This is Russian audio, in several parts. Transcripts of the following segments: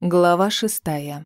Глава шестая.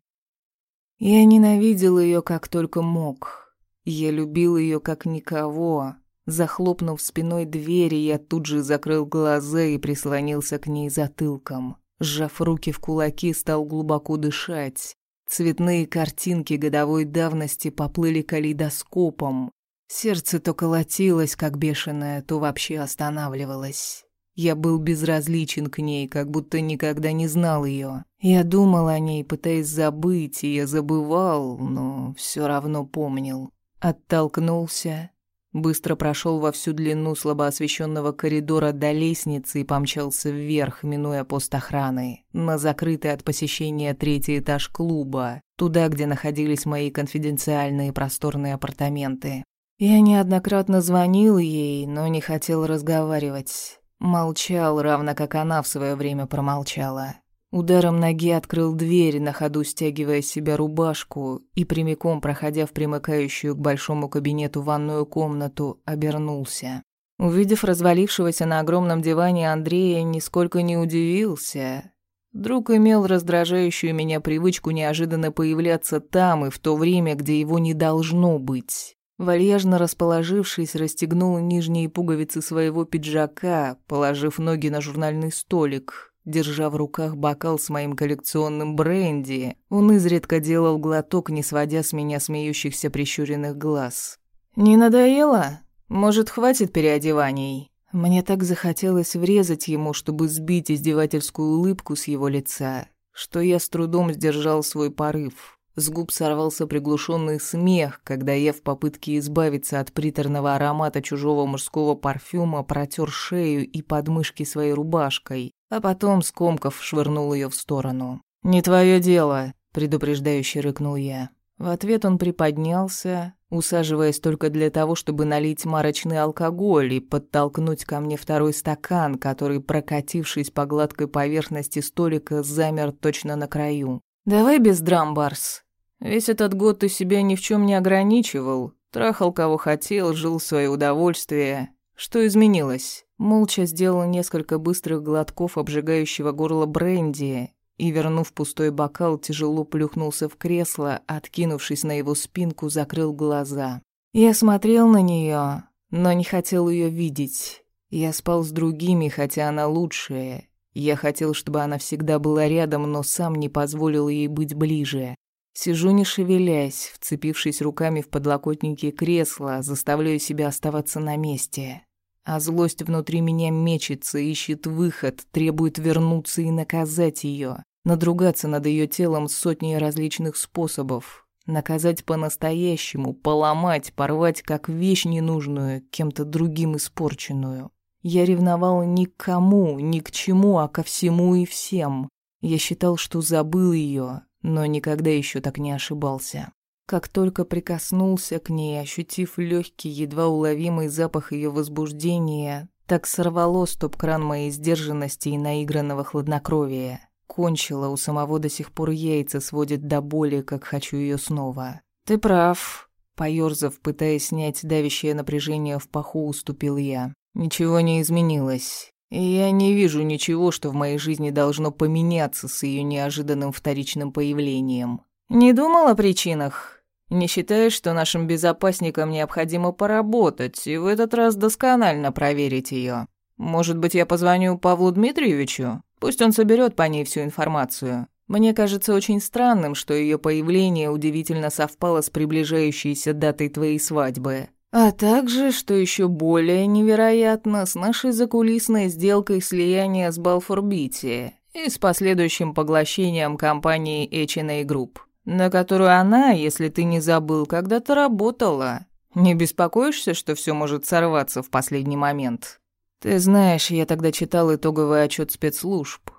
Я ненавидел ее как только мог. Я любил ее как никого. Захлопнув спиной двери, я тут же закрыл глаза и прислонился к ней затылком. Сжав руки в кулаки, стал глубоко дышать. Цветные картинки годовой давности поплыли калейдоскопом. Сердце то колотилось, как бешеное, то вообще останавливалось. Я был безразличен к ней, как будто никогда не знал ее. Я думал о ней, пытаясь забыть, и я забывал, но все равно помнил. Оттолкнулся, быстро прошел во всю длину слабо освещенного коридора до лестницы и помчался вверх, минуя пост охраны, на закрытый от посещения третий этаж клуба, туда, где находились мои конфиденциальные просторные апартаменты. Я неоднократно звонил ей, но не хотел разговаривать. Молчал, равно как она в свое время промолчала. Ударом ноги открыл дверь, на ходу стягивая с себя рубашку и прямиком, проходя в примыкающую к большому кабинету ванную комнату, обернулся. Увидев развалившегося на огромном диване Андрея, нисколько не удивился. Друг имел раздражающую меня привычку неожиданно появляться там и в то время, где его не должно быть. Вальяжно расположившись, расстегнул нижние пуговицы своего пиджака, положив ноги на журнальный столик. Держа в руках бокал с моим коллекционным бренди, он изредка делал глоток, не сводя с меня смеющихся прищуренных глаз. «Не надоело? Может, хватит переодеваний?» Мне так захотелось врезать ему, чтобы сбить издевательскую улыбку с его лица, что я с трудом сдержал свой порыв. С губ сорвался приглушенный смех, когда я в попытке избавиться от приторного аромата чужого мужского парфюма протер шею и подмышки своей рубашкой, а потом, скомков, швырнул ее в сторону. «Не твое дело», — предупреждающе рыкнул я. В ответ он приподнялся, усаживаясь только для того, чтобы налить марочный алкоголь и подтолкнуть ко мне второй стакан, который, прокатившись по гладкой поверхности столика, замер точно на краю. «Давай без драм, Барс. Весь этот год ты себя ни в чем не ограничивал. Трахал кого хотел, жил в свое удовольствие. Что изменилось?» Молча сделал несколько быстрых глотков обжигающего горло бренди и, вернув пустой бокал, тяжело плюхнулся в кресло, откинувшись на его спинку, закрыл глаза. Я смотрел на нее, но не хотел ее видеть. Я спал с другими, хотя она лучшая, я хотел, чтобы она всегда была рядом, но сам не позволил ей быть ближе. Сижу не шевелясь, вцепившись руками в подлокотники кресла, заставляю себя оставаться на месте. А злость внутри меня мечется, ищет выход, требует вернуться и наказать ее, надругаться над ее телом сотней различных способов, наказать по-настоящему, поломать, порвать как вещь ненужную, кем-то другим испорченную. Я ревновал ни к кому, ни к чему, а ко всему и всем. Я считал, что забыл ее, но никогда еще так не ошибался. Как только прикоснулся к ней, ощутив легкий, едва уловимый запах ее возбуждения, так сорвало стоп-кран моей сдержанности и наигранного хладнокровия. Кончила, у самого до сих пор яйца сводит до боли, как хочу ее снова. «Ты прав», — поёрзав, пытаясь снять давящее напряжение в паху, уступил я. Ничего не изменилось. Я не вижу ничего, что в моей жизни должно поменяться с ее неожиданным вторичным появлением. Не думал о причинах? Не считаешь, что нашим безопасникам необходимо поработать и в этот раз досконально проверить ее? Может быть, я позвоню Павлу Дмитриевичу? Пусть он соберет по ней всю информацию. Мне кажется очень странным, что ее появление удивительно совпало с приближающейся датой твоей свадьбы. А также, что еще более невероятно, с нашей закулисной сделкой слияния с Балфорбити и с последующим поглощением компании H&A Group, на которую она, если ты не забыл, когда-то работала. Не беспокоишься, что все может сорваться в последний момент? Ты знаешь, я тогда читал итоговый отчет спецслужб.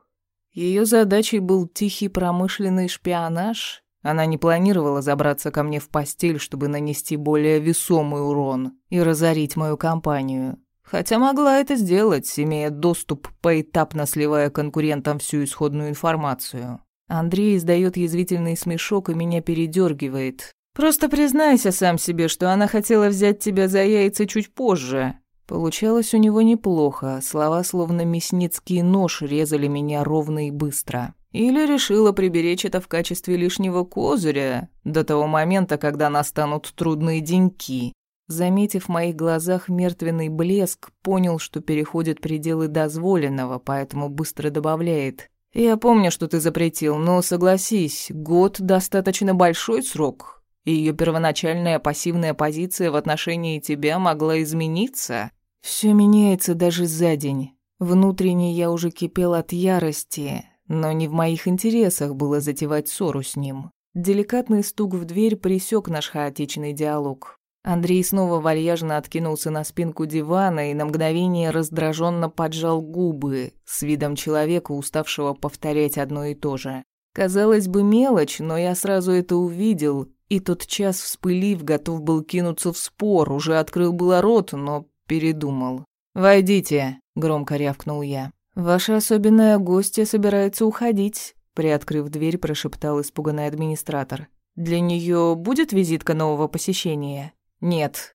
Ее задачей был тихий промышленный шпионаж она не планировала забраться ко мне в постель, чтобы нанести более весомый урон и разорить мою компанию. Хотя могла это сделать, имея доступ, поэтапно сливая конкурентам всю исходную информацию. Андрей издает язвительный смешок и меня передергивает. «Просто признайся сам себе, что она хотела взять тебя за яйца чуть позже». Получалось у него неплохо, слова словно мясницкий нож резали меня ровно и быстро. Или решила приберечь это в качестве лишнего козыря до того момента, когда настанут трудные деньки. Заметив в моих глазах мертвенный блеск, понял, что переходит пределы дозволенного, поэтому быстро добавляет. «Я помню, что ты запретил, но согласись, год — достаточно большой срок, и ее первоначальная пассивная позиция в отношении тебя могла измениться. Все меняется даже за день. Внутренне я уже кипел от ярости, но не в моих интересах было затевать ссору с ним. Деликатный стук в дверь пресек наш хаотичный диалог. Андрей снова вальяжно откинулся на спинку дивана и на мгновение раздраженно поджал губы с видом человека, уставшего повторять одно и то же. Казалось бы, мелочь, но я сразу это увидел, и тот час, вспылив, готов был кинуться в спор, уже открыл было рот, но передумал. «Войдите», — громко рявкнул я. «Ваша особенная гостья собирается уходить», — приоткрыв дверь, прошептал испуганный администратор. «Для нее будет визитка нового посещения?» Нет.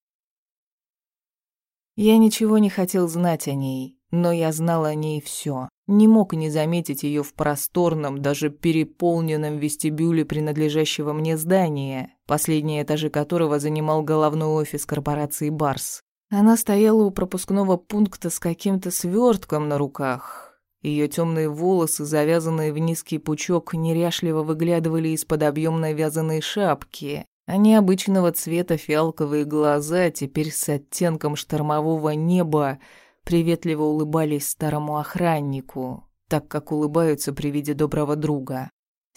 Я ничего не хотел знать о ней, но я знал о ней все. Не мог не заметить ее в просторном, даже переполненном вестибюле принадлежащего мне здания, последние этажи которого занимал головной офис корпорации «Барс». Она стояла у пропускного пункта с каким-то свертком на руках. Ее темные волосы, завязанные в низкий пучок, неряшливо выглядывали из-под объемной вязаной шапки, а необычного цвета фиалковые глаза, теперь с оттенком штормового неба, приветливо улыбались старому охраннику, так как улыбаются при виде доброго друга.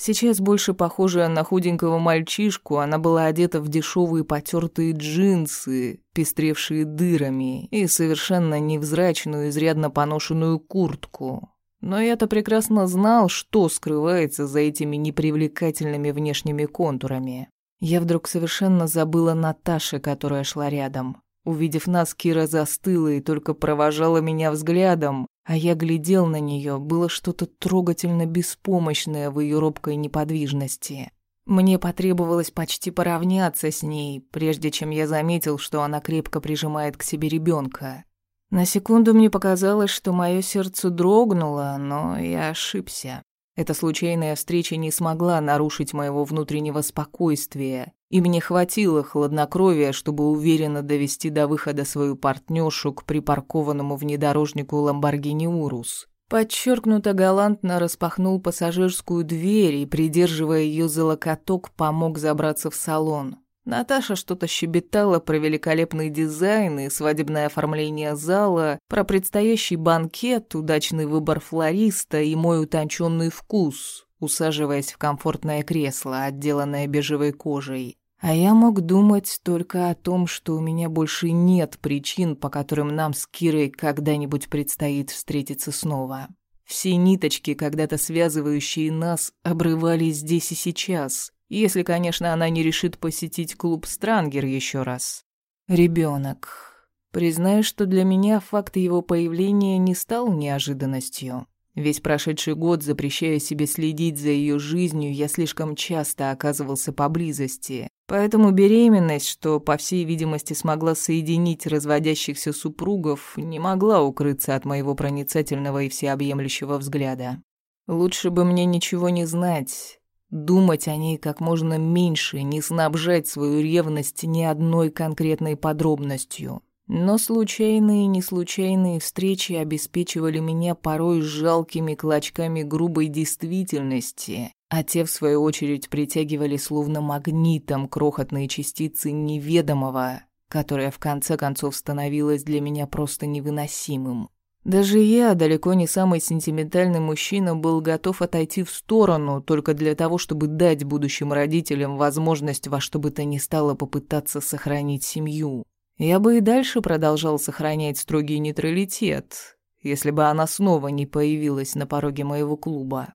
Сейчас больше похожая на худенького мальчишку, она была одета в дешевые потертые джинсы, пестревшие дырами, и совершенно невзрачную, изрядно поношенную куртку. Но я-то прекрасно знал, что скрывается за этими непривлекательными внешними контурами. Я вдруг совершенно забыла Наташе, которая шла рядом. Увидев нас, Кира застыла и только провожала меня взглядом, а я глядел на нее, было что-то трогательно беспомощное в ее робкой неподвижности. Мне потребовалось почти поравняться с ней, прежде чем я заметил, что она крепко прижимает к себе ребенка. На секунду мне показалось, что мое сердце дрогнуло, но я ошибся. Эта случайная встреча не смогла нарушить моего внутреннего спокойствия, и мне хватило хладнокровия, чтобы уверенно довести до выхода свою партнершу к припаркованному внедорожнику Ламборгини Урус. Подчеркнуто галантно распахнул пассажирскую дверь и, придерживая ее за локоток, помог забраться в салон. Наташа что-то щебетала про великолепный дизайн и свадебное оформление зала, про предстоящий банкет, удачный выбор флориста и мой утонченный вкус, усаживаясь в комфортное кресло, отделанное бежевой кожей. А я мог думать только о том, что у меня больше нет причин, по которым нам с Кирой когда-нибудь предстоит встретиться снова. Все ниточки, когда-то связывающие нас, обрывались здесь и сейчас, если, конечно, она не решит посетить клуб Странгер еще раз. Ребенок. Признаю, что для меня факт его появления не стал неожиданностью. Весь прошедший год, запрещая себе следить за ее жизнью, я слишком часто оказывался поблизости. Поэтому беременность, что, по всей видимости, смогла соединить разводящихся супругов, не могла укрыться от моего проницательного и всеобъемлющего взгляда. Лучше бы мне ничего не знать, Думать о ней как можно меньше, не снабжать свою ревность ни одной конкретной подробностью. Но случайные и неслучайные встречи обеспечивали меня порой жалкими клочками грубой действительности, а те, в свою очередь, притягивали словно магнитом крохотные частицы неведомого, которое в конце концов становилось для меня просто невыносимым. Даже я, далеко не самый сентиментальный мужчина, был готов отойти в сторону только для того, чтобы дать будущим родителям возможность во что бы то ни стало попытаться сохранить семью. Я бы и дальше продолжал сохранять строгий нейтралитет, если бы она снова не появилась на пороге моего клуба.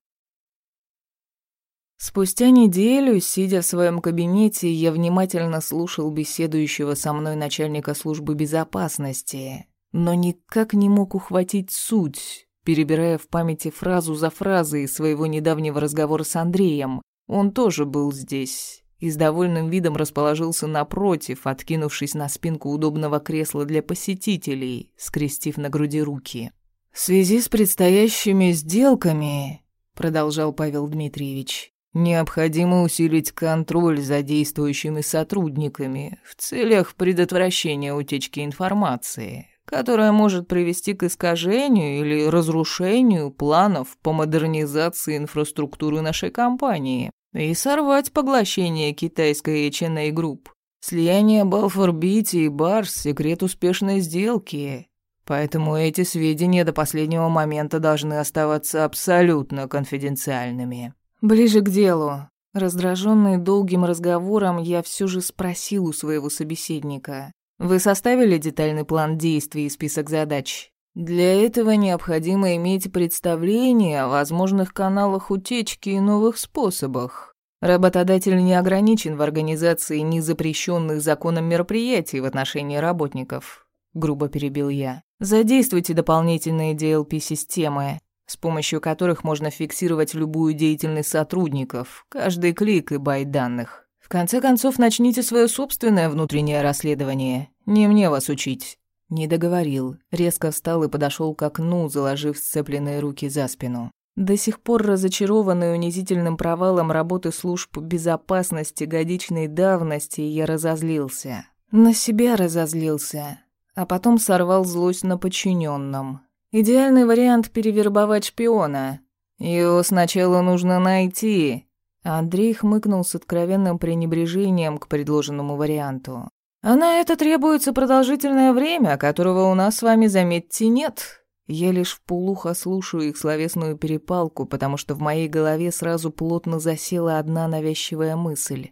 Спустя неделю, сидя в своем кабинете, я внимательно слушал беседующего со мной начальника службы безопасности, но никак не мог ухватить суть, перебирая в памяти фразу за фразой своего недавнего разговора с Андреем. Он тоже был здесь и с довольным видом расположился напротив, откинувшись на спинку удобного кресла для посетителей, скрестив на груди руки. «В связи с предстоящими сделками продолжал Павел Дмитриевич. Необходимо усилить контроль за действующими сотрудниками в целях предотвращения утечки информации, которая может привести к искажению или разрушению планов по модернизации инфраструктуры нашей компании и сорвать поглощение китайской H&A Group. Слияние Балфорбити и Барс – секрет успешной сделки, поэтому эти сведения до последнего момента должны оставаться абсолютно конфиденциальными. Ближе к делу. Раздраженный долгим разговором, я все же спросил у своего собеседника. «Вы составили детальный план действий и список задач?» Для этого необходимо иметь представление о возможных каналах утечки и новых способах. Работодатель не ограничен в организации незапрещенных законом мероприятий в отношении работников. Грубо перебил я. Задействуйте дополнительные DLP-системы, с помощью которых можно фиксировать любую деятельность сотрудников, каждый клик и байт данных. В конце концов, начните свое собственное внутреннее расследование. Не мне вас учить. Не договорил, резко встал и подошел к окну, заложив сцепленные руки за спину. До сих пор разочарованный унизительным провалом работы служб безопасности годичной давности, я разозлился. На себя разозлился, а потом сорвал злость на подчиненном. Идеальный вариант перевербовать шпиона. Его сначала нужно найти. Андрей хмыкнул с откровенным пренебрежением к предложенному варианту. А на это требуется продолжительное время, которого у нас с вами, заметьте, нет. Я лишь вполуха слушаю их словесную перепалку, потому что в моей голове сразу плотно засела одна навязчивая мысль.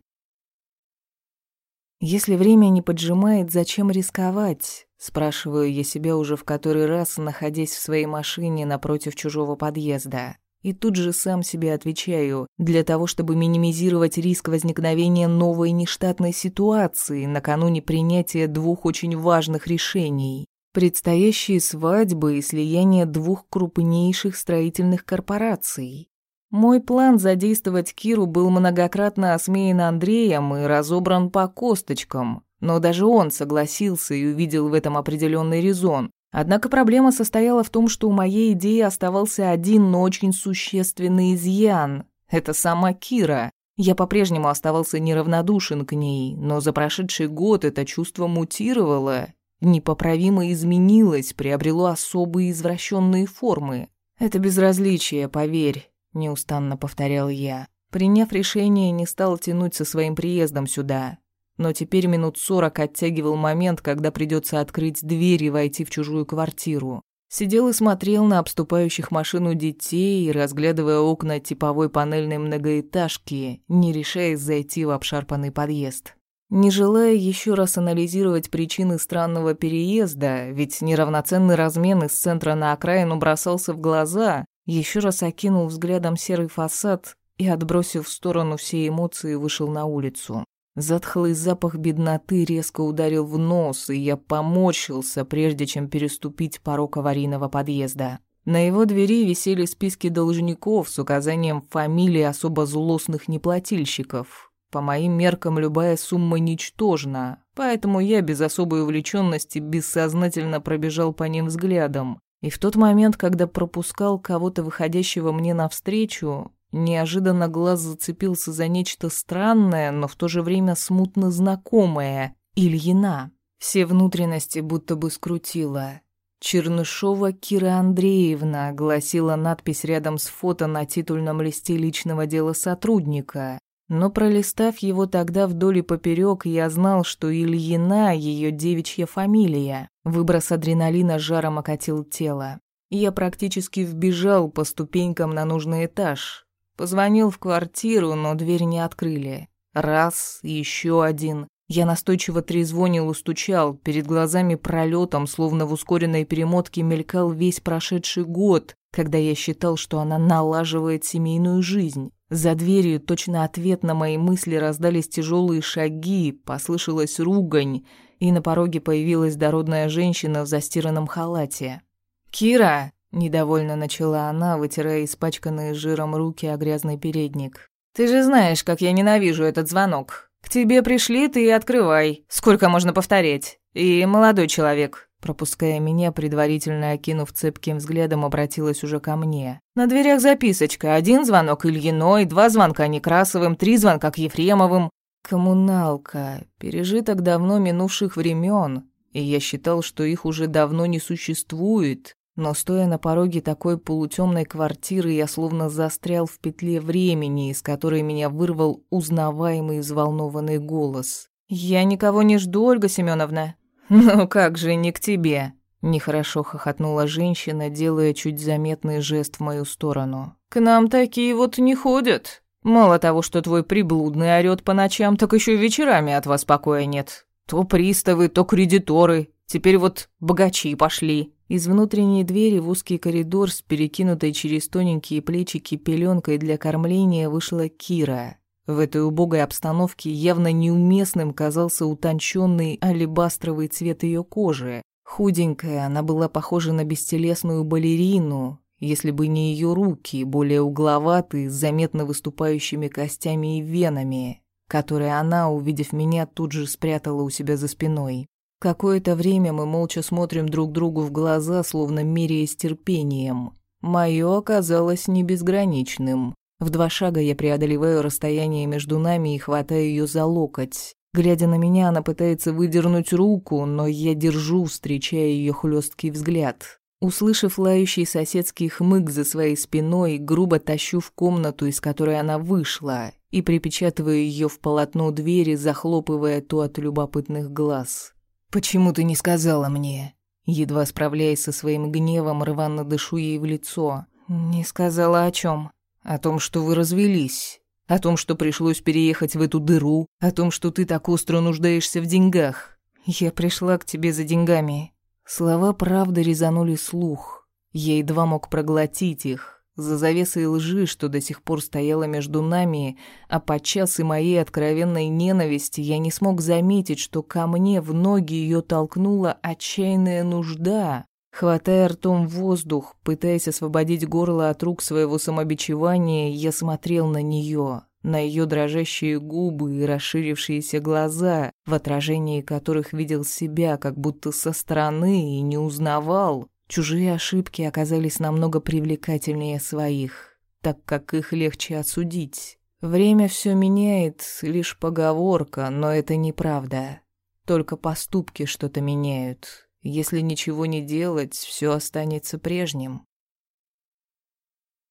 Если время не поджимает, зачем рисковать? Спрашиваю я себя уже в который раз, находясь в своей машине напротив чужого подъезда. И тут же сам себе отвечаю, для того, чтобы минимизировать риск возникновения новой нештатной ситуации накануне принятия двух очень важных решений. Предстоящие свадьбы и слияние двух крупнейших строительных корпораций. Мой план задействовать Киру был многократно осмеян Андреем и разобран по косточкам, но даже он согласился и увидел в этом определенный резон. Однако проблема состояла в том, что у моей идеи оставался один, но очень существенный изъян. Это сама Кира. Я по-прежнему оставался неравнодушен к ней, но за прошедший год это чувство мутировало, непоправимо изменилось, приобрело особые извращенные формы. «Это безразличие, поверь», — неустанно повторял я. Приняв решение, не стал тянуть со своим приездом сюда но теперь минут сорок оттягивал момент, когда придется открыть дверь и войти в чужую квартиру. Сидел и смотрел на обступающих машину детей, разглядывая окна типовой панельной многоэтажки, не решаясь зайти в обшарпанный подъезд. Не желая еще раз анализировать причины странного переезда, ведь неравноценный размен из центра на окраину бросался в глаза, еще раз окинул взглядом серый фасад и, отбросив в сторону все эмоции, вышел на улицу. Затхлый запах бедноты резко ударил в нос, и я поморщился, прежде чем переступить порог аварийного подъезда. На его двери висели списки должников с указанием фамилий особо злостных неплательщиков. По моим меркам, любая сумма ничтожна, поэтому я без особой увлеченности бессознательно пробежал по ним взглядом. И в тот момент, когда пропускал кого-то выходящего мне навстречу, Неожиданно глаз зацепился за нечто странное, но в то же время смутно знакомое — Ильина. Все внутренности будто бы скрутило. «Чернышова Кира Андреевна», — гласила надпись рядом с фото на титульном листе личного дела сотрудника. Но пролистав его тогда вдоль и поперек, я знал, что Ильина — ее девичья фамилия. Выброс адреналина жаром окатил тело. Я практически вбежал по ступенькам на нужный этаж. Позвонил в квартиру, но дверь не открыли. Раз, еще один. Я настойчиво трезвонил и стучал. Перед глазами пролетом, словно в ускоренной перемотке, мелькал весь прошедший год, когда я считал, что она налаживает семейную жизнь. За дверью точно ответ на мои мысли раздались тяжелые шаги, послышалась ругань, и на пороге появилась дородная женщина в застиранном халате. «Кира!» Недовольно начала она, вытирая испачканные жиром руки о грязный передник. «Ты же знаешь, как я ненавижу этот звонок. К тебе пришли, ты и открывай. Сколько можно повторять? И, молодой человек, пропуская меня, предварительно окинув цепким взглядом, обратилась уже ко мне. «На дверях записочка. Один звонок Ильиной, два звонка Некрасовым, три звонка к Ефремовым. Коммуналка. Пережиток давно минувших времен, и я считал, что их уже давно не существует. Но стоя на пороге такой полутемной квартиры, я словно застрял в петле времени, из которой меня вырвал узнаваемый взволнованный голос. «Я никого не жду, Ольга Семеновна». «Ну как же не к тебе?» Нехорошо хохотнула женщина, делая чуть заметный жест в мою сторону. «К нам такие вот не ходят. Мало того, что твой приблудный орёт по ночам, так еще вечерами от вас покоя нет. То приставы, то кредиторы. Теперь вот богачи пошли». Из внутренней двери в узкий коридор с перекинутой через тоненькие плечики пеленкой для кормления вышла Кира. В этой убогой обстановке явно неуместным казался утонченный алебастровый цвет ее кожи. Худенькая, она была похожа на бестелесную балерину, если бы не ее руки, более угловатые, с заметно выступающими костями и венами, которые она, увидев меня, тут же спрятала у себя за спиной. Какое-то время мы молча смотрим друг другу в глаза, словно меряясь терпением. Моё оказалось не безграничным. В два шага я преодолеваю расстояние между нами и хватаю ее за локоть. Глядя на меня, она пытается выдернуть руку, но я держу, встречая ее хлесткий взгляд. Услышав лающий соседский хмык за своей спиной, грубо тащу в комнату, из которой она вышла, и припечатываю ее в полотно двери, захлопывая то от любопытных глаз. «Почему ты не сказала мне?» Едва справляясь со своим гневом, рвано дышу ей в лицо. «Не сказала о чем? О том, что вы развелись. О том, что пришлось переехать в эту дыру. О том, что ты так остро нуждаешься в деньгах. Я пришла к тебе за деньгами». Слова правды резанули слух. Я едва мог проглотить их за завесой лжи, что до сих пор стояла между нами, а подчас и моей откровенной ненависти я не смог заметить, что ко мне в ноги ее толкнула отчаянная нужда. Хватая ртом воздух, пытаясь освободить горло от рук своего самобичевания, я смотрел на нее, на ее дрожащие губы и расширившиеся глаза, в отражении которых видел себя как будто со стороны и не узнавал. Чужие ошибки оказались намного привлекательнее своих, так как их легче отсудить. Время все меняет, лишь поговорка, но это неправда. Только поступки что-то меняют. Если ничего не делать, все останется прежним.